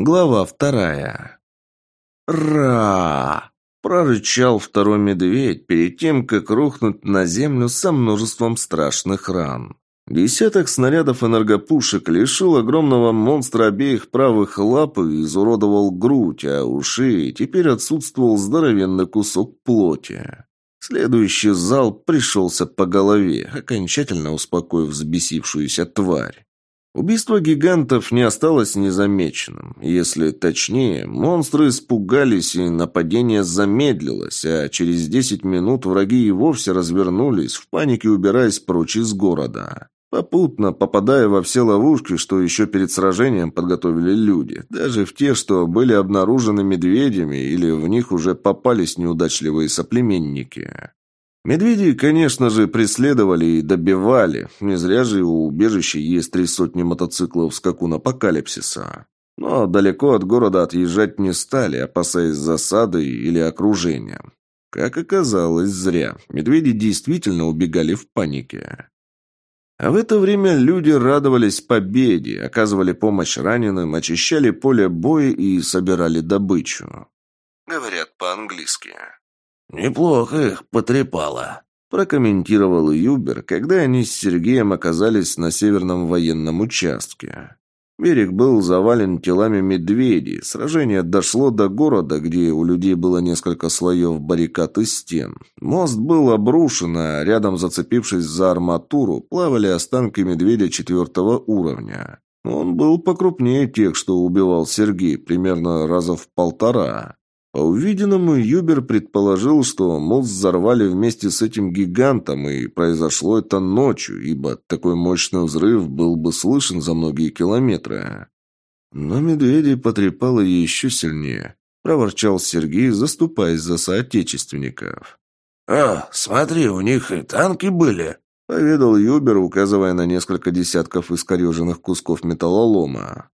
Глава вторая. «Ра!» – прорычал второй медведь перед тем, как рухнуть на землю со множеством страшных ран. Десяток снарядов энергопушек лишил огромного монстра обеих правых лап и изуродовал грудь, а у шеи теперь отсутствовал здоровенный кусок плоти. Следующий зал пришелся по голове, окончательно успокоив взбесившуюся тварь. Убийство гигантов не осталось незамеченным. Если точнее, монстры испугались, и нападение замедлилось, а через десять минут враги и вовсе развернулись, в панике убираясь прочь из города. Попутно попадая во все ловушки, что еще перед сражением подготовили люди, даже в те, что были обнаружены медведями или в них уже попались неудачливые соплеменники. Медведи, конечно же, преследовали и добивали. Не зря же у убежища есть три сотни мотоциклов скакун апокалипсиса. Но далеко от города отъезжать не стали, опасаясь засады или окружения. Как оказалось, зря. Медведи действительно убегали в панике. А в это время люди радовались победе, оказывали помощь раненым, очищали поле боя и собирали добычу. Говорят по-английски. «Неплохо их потрепало», – прокомментировал Юбер, когда они с Сергеем оказались на северном военном участке. Берег был завален телами медведей. Сражение дошло до города, где у людей было несколько слоев баррикад и стен. Мост был обрушен, а рядом, зацепившись за арматуру, плавали останки медведя четвертого уровня. Он был покрупнее тех, что убивал Сергей, примерно раза в полтора. По увиденному Юбер предположил, что мост взорвали вместе с этим гигантом, и произошло это ночью, ибо такой мощный взрыв был бы слышен за многие километры. Но медведей потрепало еще сильнее, проворчал Сергей, заступаясь за соотечественников. «А, смотри, у них и танки были», — поведал Юбер, указывая на несколько десятков искореженных кусков металлолома.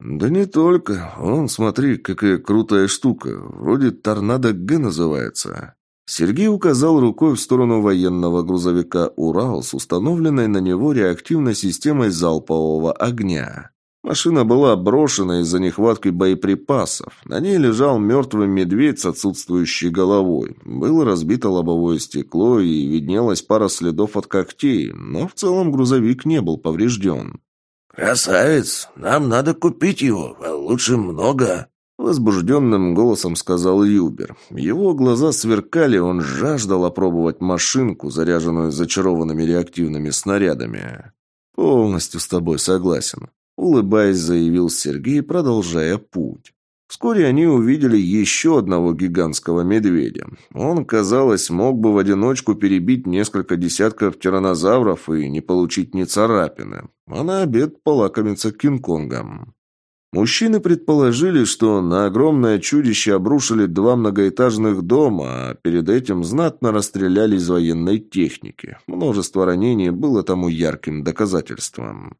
«Да не только. Он, смотри, какая крутая штука. Вроде «Торнадо Г» называется». Сергей указал рукой в сторону военного грузовика «Урал» с установленной на него реактивной системой залпового огня. Машина была брошена из-за нехватки боеприпасов. На ней лежал мертвый медведь с отсутствующей головой. Было разбито лобовое стекло и виднелась пара следов от когтей, но в целом грузовик не был поврежден. «Красавец! Нам надо купить его, а лучше много!» Возбужденным голосом сказал Юбер. Его глаза сверкали, он жаждал опробовать машинку, заряженную зачарованными реактивными снарядами. «Полностью с тобой согласен», — улыбаясь, заявил Сергей, продолжая путь. Вскоре они увидели еще одного гигантского медведя. Он, казалось, мог бы в одиночку перебить несколько десятков тираннозавров и не получить ни царапины. А на обед полакомиться Кинг-Конгом. Мужчины предположили, что на огромное чудище обрушили два многоэтажных дома, а перед этим знатно расстреляли из военной техники. Множество ранений было тому ярким доказательством.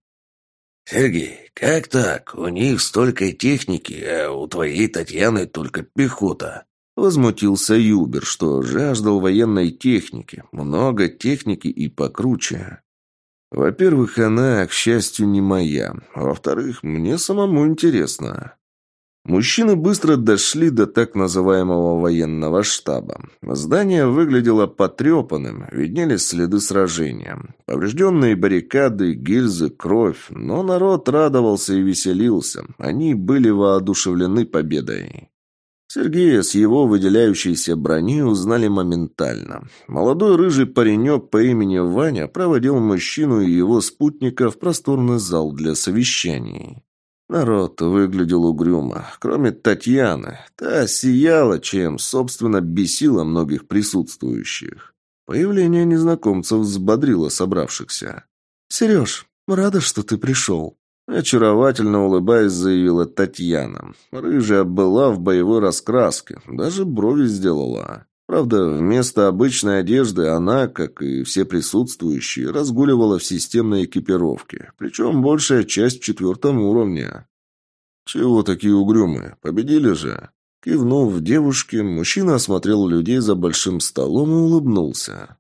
«Сергей, как так? У них столько техники, а у твоей Татьяны только пехота». Возмутился Юбер, что жаждал военной техники. Много техники и покруче. Во-первых, она, к счастью, не моя. Во-вторых, мне самому интересно. Мужчины быстро дошли до так называемого военного штаба. Здание выглядело потрепанным, виднелись следы сражения. Поврежденные баррикады, гильзы, кровь. Но народ радовался и веселился. Они были воодушевлены победой. Сергея с его выделяющейся броней узнали моментально. Молодой рыжий паренек по имени Ваня проводил мужчину и его спутника в просторный зал для совещаний. Народ выглядел угрюмо, кроме Татьяны. Та сияла, чем, собственно, бесила многих присутствующих. Появление незнакомцев взбодрило собравшихся. «Сереж, рада, что ты пришел», — очаровательно улыбаясь, заявила Татьяна. Рыжая была в боевой раскраске, даже брови сделала. Правда, вместо обычной одежды она, как и все присутствующие, разгуливала в системной экипировке, причем большая часть в четвертом уровне. «Чего такие угрюмые? Победили же!» Кивнув девушке, мужчина осмотрел людей за большим столом и улыбнулся.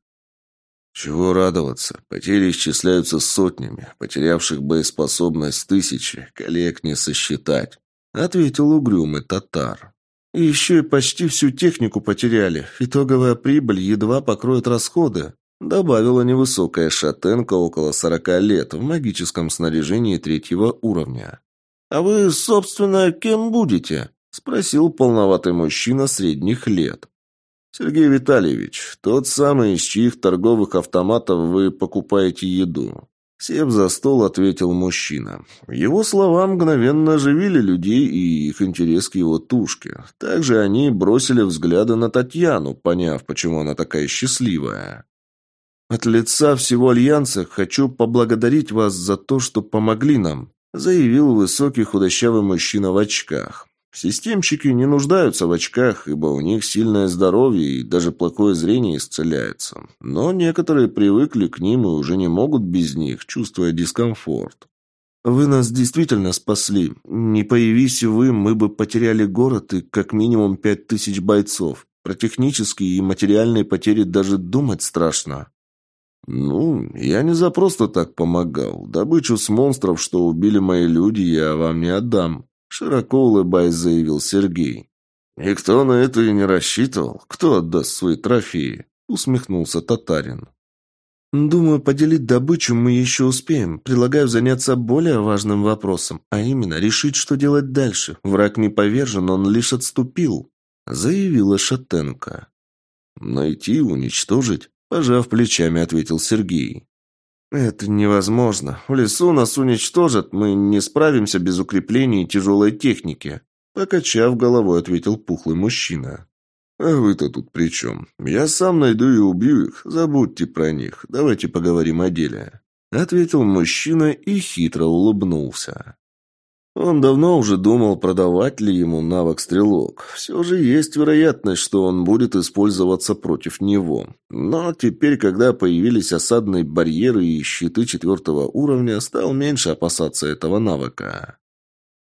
«Чего радоваться? Потери исчисляются сотнями, потерявших боеспособность тысячи, коллег не сосчитать. ответил угрюмый татар. И еще и почти всю технику потеряли. Итоговая прибыль едва покроет расходы. Добавила невысокая шатенка около сорока лет в магическом снаряжении третьего уровня. «А вы, собственно, кем будете?» – спросил полноватый мужчина средних лет. «Сергей Витальевич, тот самый, из чьих торговых автоматов вы покупаете еду. Сев за стол, ответил мужчина. Его слова мгновенно оживили людей и их интерес к его тушке. Также они бросили взгляды на Татьяну, поняв, почему она такая счастливая. «От лица всего Альянса хочу поблагодарить вас за то, что помогли нам», заявил высокий худощавый мужчина в очках. Системщики не нуждаются в очках, ибо у них сильное здоровье и даже плохое зрение исцеляется. Но некоторые привыкли к ним и уже не могут без них, чувствуя дискомфорт. «Вы нас действительно спасли. Не появись вы, мы бы потеряли город и как минимум пять тысяч бойцов. Про технические и материальные потери даже думать страшно». «Ну, я не за просто так помогал. Добычу с монстров, что убили мои люди, я вам не отдам. Широко улыбаясь, заявил Сергей. «Никто на это и не рассчитывал. Кто отдаст свои трофеи?» Усмехнулся татарин. «Думаю, поделить добычу мы еще успеем. Предлагаю заняться более важным вопросом, а именно решить, что делать дальше. Враг не повержен, он лишь отступил», — заявила Шатенко. «Найти, уничтожить?» — пожав плечами, ответил Сергей. «Это невозможно. В лесу нас уничтожат, мы не справимся без укреплений и тяжелой техники», покачав головой, ответил пухлый мужчина. «А вы-то тут при чем? Я сам найду и убью их. Забудьте про них. Давайте поговорим о деле», ответил мужчина и хитро улыбнулся. Он давно уже думал, продавать ли ему навык стрелок. Все же есть вероятность, что он будет использоваться против него. Но теперь, когда появились осадные барьеры и щиты четвертого уровня, стал меньше опасаться этого навыка.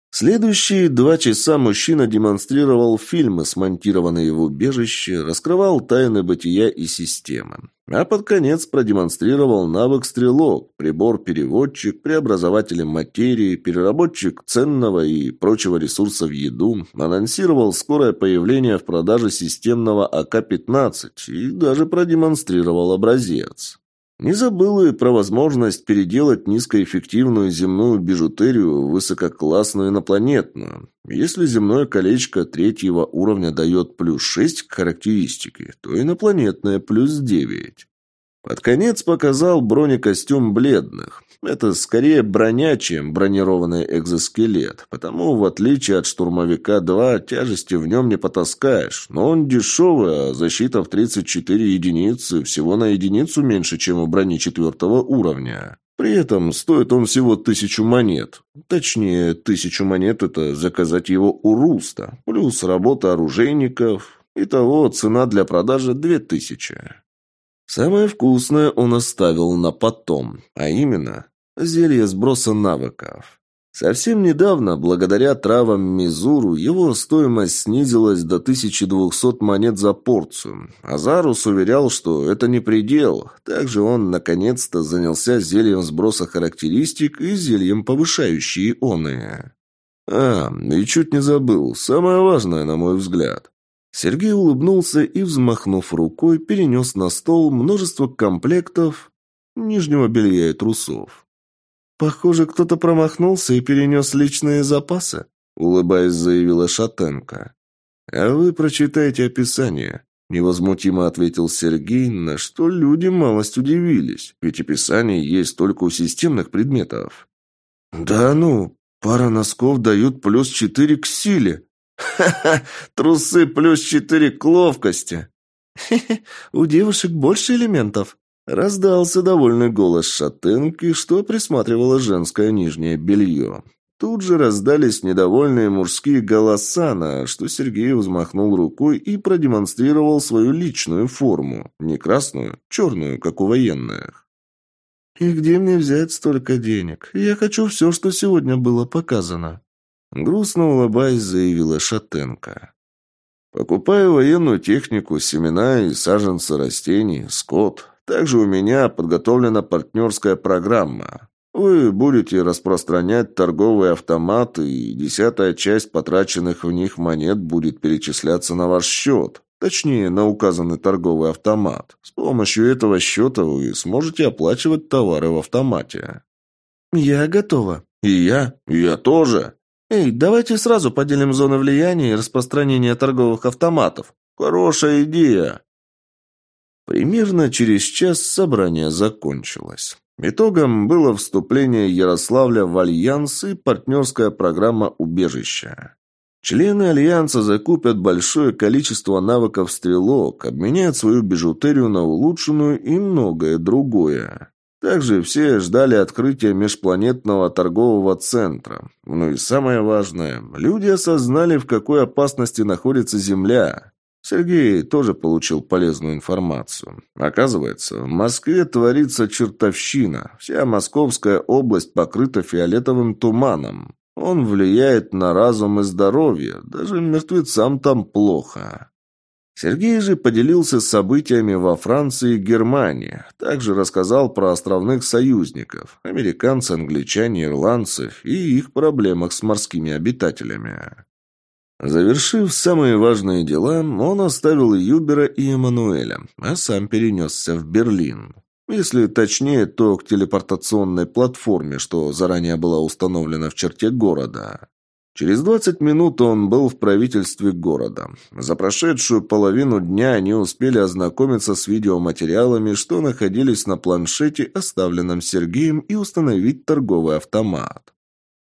Следующие два часа мужчина демонстрировал фильмы, смонтированные в убежище, раскрывал тайны бытия и системы. А под конец продемонстрировал навык стрелок, прибор-переводчик, преобразователь материи, переработчик ценного и прочего ресурса в еду, анонсировал скорое появление в продаже системного АК-15 и даже продемонстрировал образец. Не забыл и про возможность переделать низкоэффективную земную бижутерию в высококлассную инопланетную. Если земное колечко третьего уровня дает плюс 6 к характеристике, то инопланетное плюс 9. Под конец показал бронекостюм бледных. Это скорее броня, чем бронированный экзоскелет, потому, в отличие от штурмовика-2, тяжести в нем не потаскаешь. Но он дешевый, а защита в 34 единицы всего на единицу меньше, чем у брони четвертого уровня. При этом стоит он всего тысячу монет. Точнее, тысячу монет – это заказать его у Руста, плюс работа оружейников. Итого цена для продажи две тысячи. Самое вкусное он оставил на потом, а именно зелье сброса навыков. Совсем недавно, благодаря травам Мизуру, его стоимость снизилась до 1200 монет за порцию. Азарус уверял, что это не предел. Также он, наконец-то, занялся зельем сброса характеристик и зельем повышающие ионы. А, и чуть не забыл, самое важное, на мой взгляд. Сергей улыбнулся и, взмахнув рукой, перенес на стол множество комплектов нижнего белья и трусов. «Похоже, кто-то промахнулся и перенес личные запасы», — улыбаясь, заявила Шатенко. «А вы прочитайте описание», — невозмутимо ответил Сергей, на что люди малость удивились, ведь описание есть только у системных предметов. «Да ну, пара носков дают плюс четыре к силе», «Ха-ха! Трусы плюс четыре к ловкости!» «Хе-хе! У девушек больше элементов!» Раздался довольный голос шатенки, что присматривало женское нижнее белье. Тут же раздались недовольные мужские голоса, на что Сергей взмахнул рукой и продемонстрировал свою личную форму. Не красную, черную, как у военных. «И где мне взять столько денег? Я хочу все, что сегодня было показано». Грустно улыбаясь, заявила Шатенко. «Покупаю военную технику, семена и саженцы растений, скот. Также у меня подготовлена партнерская программа. Вы будете распространять торговые автоматы, и десятая часть потраченных в них монет будет перечисляться на ваш счет. Точнее, на указанный торговый автомат. С помощью этого счета вы сможете оплачивать товары в автомате. Я готова. И я? И я тоже. Эй, давайте сразу поделим зоны влияния и распространения торговых автоматов. Хорошая идея. Примерно через час собрание закончилось. Итогом было вступление Ярославля в Альянс и партнерская программа «Убежище». Члены Альянса закупят большое количество навыков стрелок, обменяют свою бижутерию на улучшенную и многое другое. Также все ждали открытия межпланетного торгового центра. Ну и самое важное, люди осознали, в какой опасности находится Земля. Сергей тоже получил полезную информацию. Оказывается, в Москве творится чертовщина. Вся Московская область покрыта фиолетовым туманом. Он влияет на разум и здоровье. Даже мертвецам там плохо. Сергей же поделился событиями во Франции и Германии. Также рассказал про островных союзников – американцы, англичане, ирландцы и их проблемах с морскими обитателями. Завершив самые важные дела, он оставил Юбера и Эммануэля, а сам перенесся в Берлин. Если точнее, то к телепортационной платформе, что заранее была установлена в черте города. Через 20 минут он был в правительстве города. За прошедшую половину дня они успели ознакомиться с видеоматериалами, что находились на планшете, оставленном Сергеем, и установить торговый автомат.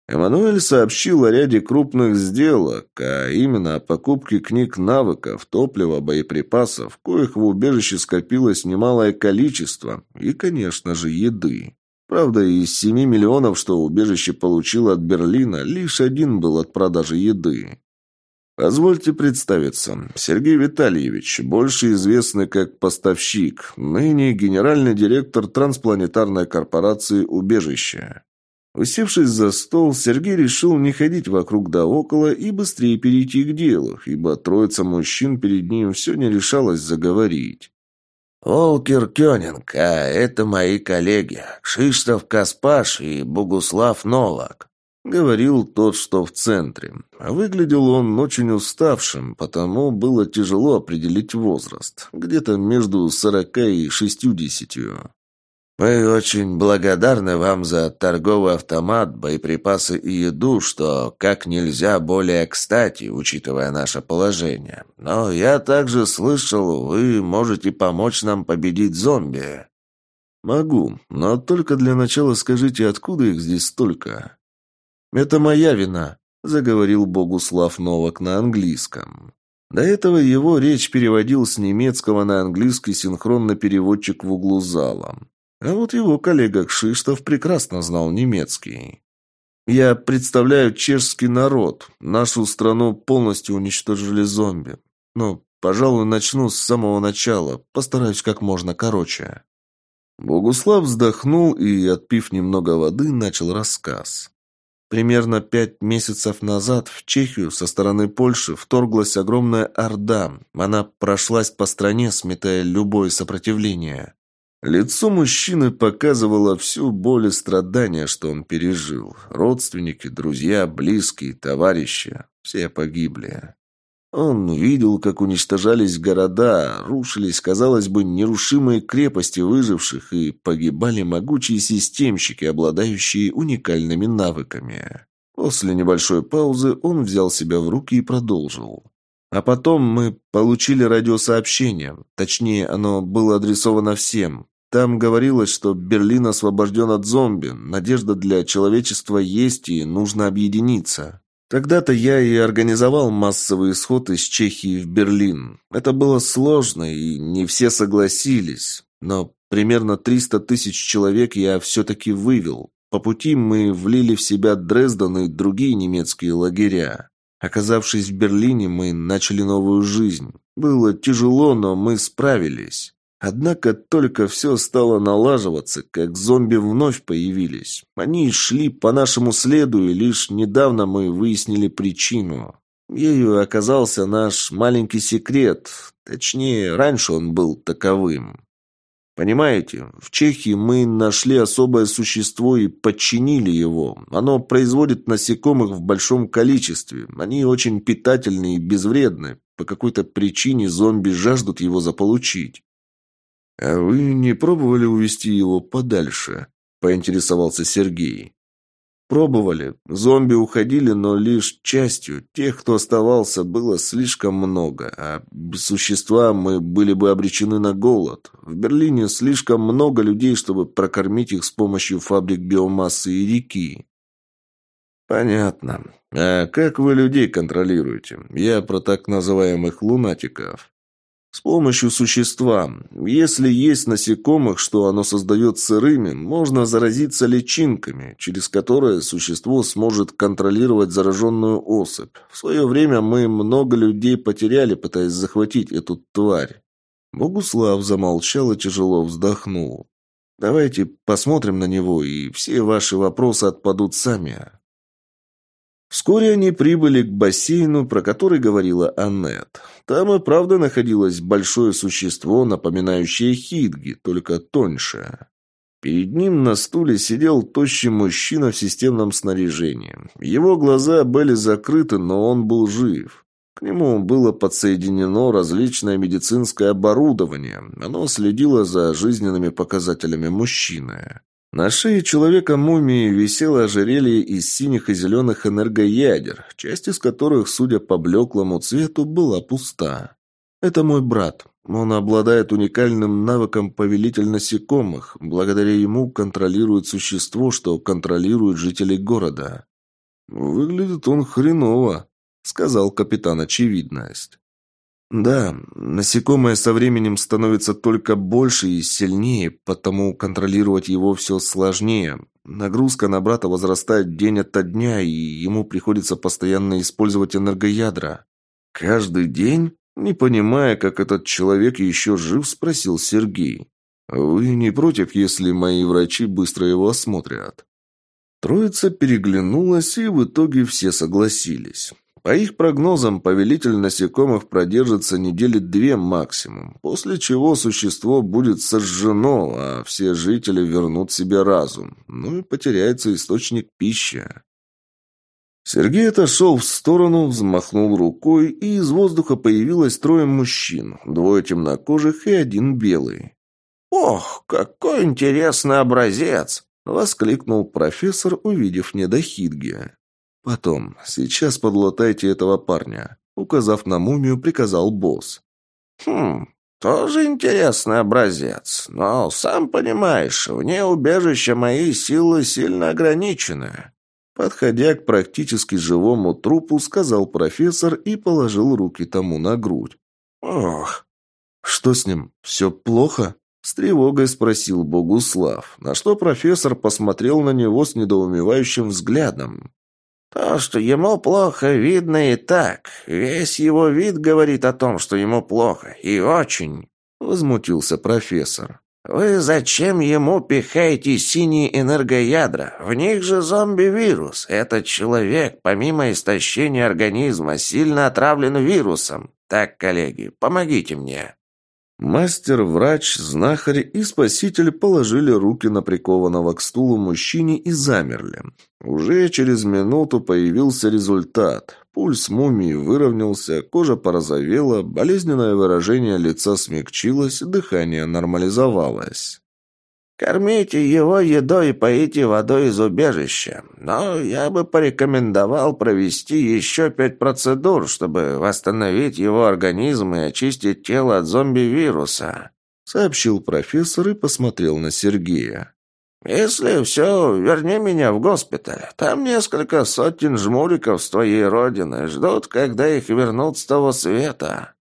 Эммануэль сообщил о ряде крупных сделок, а именно о покупке книг навыков, топлива, боеприпасов, коих в убежище скопилось немалое количество, и, конечно же, еды. Правда, из 7 миллионов, что убежище получило от Берлина, лишь один был от продажи еды. Позвольте представиться. Сергей Витальевич, больше известный как поставщик, ныне генеральный директор транспланетарной корпорации «Убежище». Усевшись за стол, Сергей решил не ходить вокруг да около и быстрее перейти к делу, ибо троица мужчин перед ним все не решалось заговорить. «Олкер Кёнинг, а это мои коллеги, Кшиштов Каспаш и Богуслав Новак», — говорил тот, что в центре. Выглядел он очень уставшим, потому было тяжело определить возраст, где-то между сорока и шестьюдесятью. Мы очень благодарны вам за торговый автомат, боеприпасы и еду, что как нельзя более кстати, учитывая наше положение. Но я также слышал, вы можете помочь нам победить зомби». «Могу, но только для начала скажите, откуда их здесь столько?» «Это моя вина», — заговорил Богуслав Новак на английском. До этого его речь переводил с немецкого на английский синхронно переводчик в углу зала. А вот его коллега Кшиштов прекрасно знал немецкий. «Я представляю чешский народ. Нашу страну полностью уничтожили зомби. Ну, пожалуй, начну с самого начала. Постараюсь как можно короче». Богуслав вздохнул и, отпив немного воды, начал рассказ. Примерно пять месяцев назад в Чехию со стороны Польши вторглась огромная орда. Она прошлась по стране, сметая любое сопротивление. Лицо мужчины показывало всю боль и страдания, что он пережил. Родственники, друзья, близкие, товарищи – все погибли. Он видел, как уничтожались города, рушились, казалось бы, нерушимые крепости выживших и погибали могучие системщики, обладающие уникальными навыками. После небольшой паузы он взял себя в руки и продолжил. А потом мы получили радиосообщение. Точнее, оно было адресовано всем. Там говорилось, что Берлин освобожден от зомби, надежда для человечества есть и нужно объединиться. Тогда-то я и организовал массовый исход из Чехии в Берлин. Это было сложно, и не все согласились. Но примерно 300 тысяч человек я все-таки вывел. По пути мы влили в себя Дрезден и другие немецкие лагеря. Оказавшись в Берлине, мы начали новую жизнь. Было тяжело, но мы справились. Однако только все стало налаживаться, как зомби вновь появились. Они шли по нашему следу, и лишь недавно мы выяснили причину. Ею оказался наш маленький секрет. Точнее, раньше он был таковым. Понимаете, в Чехии мы нашли особое существо и подчинили его. Оно производит насекомых в большом количестве. Они очень питательны и безвредны. По какой-то причине зомби жаждут его заполучить. «А вы не пробовали увести его подальше?» – поинтересовался Сергей. Пробовали. Зомби уходили, но лишь частью. Тех, кто оставался, было слишком много, а без существа мы были бы обречены на голод. В Берлине слишком много людей, чтобы прокормить их с помощью фабрик биомассы и реки. Понятно. А как вы людей контролируете? Я про так называемых лунатиков. С помощью существа. Если есть насекомых, что оно создает сырыми, можно заразиться личинками, через которые существо сможет контролировать зараженную особь. В свое время мы много людей потеряли, пытаясь захватить эту тварь. Богуслав замолчал и тяжело вздохнул. «Давайте посмотрим на него, и все ваши вопросы отпадут сами». Вскоре они прибыли к бассейну, про который говорила Аннет. Там и правда находилось большое существо, напоминающее хидги, только тоньше. Перед ним на стуле сидел тощий мужчина в системном снаряжении. Его глаза были закрыты, но он был жив. К нему было подсоединено различное медицинское оборудование. Оно следило за жизненными показателями мужчины. На шее человека-мумии висело ожерелье из синих и зеленых энергоядер, часть из которых, судя по блеклому цвету, была пуста. «Это мой брат. Он обладает уникальным навыком повелитель насекомых. Благодаря ему контролирует существо, что контролирует жителей города». «Выглядит он хреново», — сказал капитан Очевидность. Да, насекомое со временем становится только больше и сильнее, потому контролировать его все сложнее. Нагрузка на брата возрастает день ото дня, и ему приходится постоянно использовать энергоядра. Каждый день? Не понимая, как этот человек еще жив, спросил Сергей. «Вы не против, если мои врачи быстро его осмотрят?» Троица переглянулась, и в итоге все согласились. По их прогнозам, повелитель насекомых продержится недели две максимум, после чего существо будет сожжено, а все жители вернут себе разум. Ну и потеряется источник пищи. Сергей отошел в сторону, взмахнул рукой, и из воздуха появилось трое мужчин, двое темнокожих и один белый. «Ох, какой интересный образец!» — воскликнул профессор, увидев недохидги. «Потом. Сейчас подлатайте этого парня», — указав на мумию, приказал босс. «Хм, тоже интересный образец. Но, сам понимаешь, вне убежища мои силы сильно ограничены». Подходя к практически живому трупу, сказал профессор и положил руки тому на грудь. «Ох, что с ним? Все плохо?» С тревогой спросил Богуслав, на что профессор посмотрел на него с недоумевающим взглядом. То, что ему плохо, видно и так. Весь его вид говорит о том, что ему плохо. И очень. Возмутился профессор. «Вы зачем ему пихаете синие энергоядра? В них же зомби-вирус. Этот человек, помимо истощения организма, сильно отравлен вирусом. Так, коллеги, помогите мне». Мастер, врач, знахарь и спаситель положили руки на прикованного к стулу мужчине и замерли. Уже через минуту появился результат. Пульс мумии выровнялся, кожа порозовела, болезненное выражение лица смягчилось, дыхание нормализовалось. Кормите его едой и поите водой из убежища. Но я бы порекомендовал провести еще пять процедур, чтобы восстановить его организм и очистить тело от зомби-вируса», — сообщил профессор и посмотрел на Сергея. «Если все, верни меня в госпиталь. Там несколько сотен жмуриков с твоей родины ждут, когда их вернут с того света».